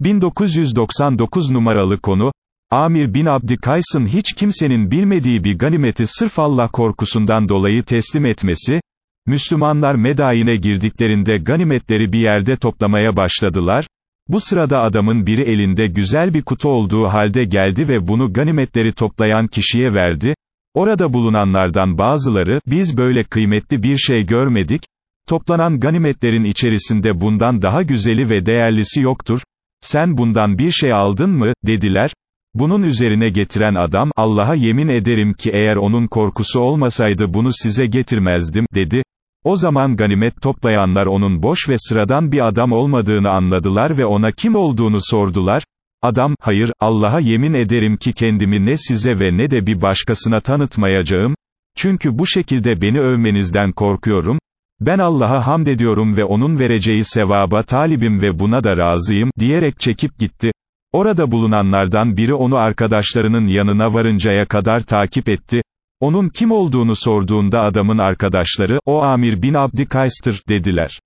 1999 numaralı konu, Amir bin Abdi Kays'ın hiç kimsenin bilmediği bir ganimeti sırf Allah korkusundan dolayı teslim etmesi, Müslümanlar Medain'e girdiklerinde ganimetleri bir yerde toplamaya başladılar, bu sırada adamın biri elinde güzel bir kutu olduğu halde geldi ve bunu ganimetleri toplayan kişiye verdi, orada bulunanlardan bazıları, biz böyle kıymetli bir şey görmedik, toplanan ganimetlerin içerisinde bundan daha güzeli ve değerlisi yoktur, sen bundan bir şey aldın mı, dediler, bunun üzerine getiren adam, Allah'a yemin ederim ki eğer onun korkusu olmasaydı bunu size getirmezdim, dedi. O zaman ganimet toplayanlar onun boş ve sıradan bir adam olmadığını anladılar ve ona kim olduğunu sordular. Adam, hayır, Allah'a yemin ederim ki kendimi ne size ve ne de bir başkasına tanıtmayacağım, çünkü bu şekilde beni övmenizden korkuyorum, ben Allah'a hamd ediyorum ve onun vereceği sevaba talibim ve buna da razıyım, diyerek çekip gitti. Orada bulunanlardan biri onu arkadaşlarının yanına varıncaya kadar takip etti. Onun kim olduğunu sorduğunda adamın arkadaşları, o Amir bin Abdi Kays'tır, dediler.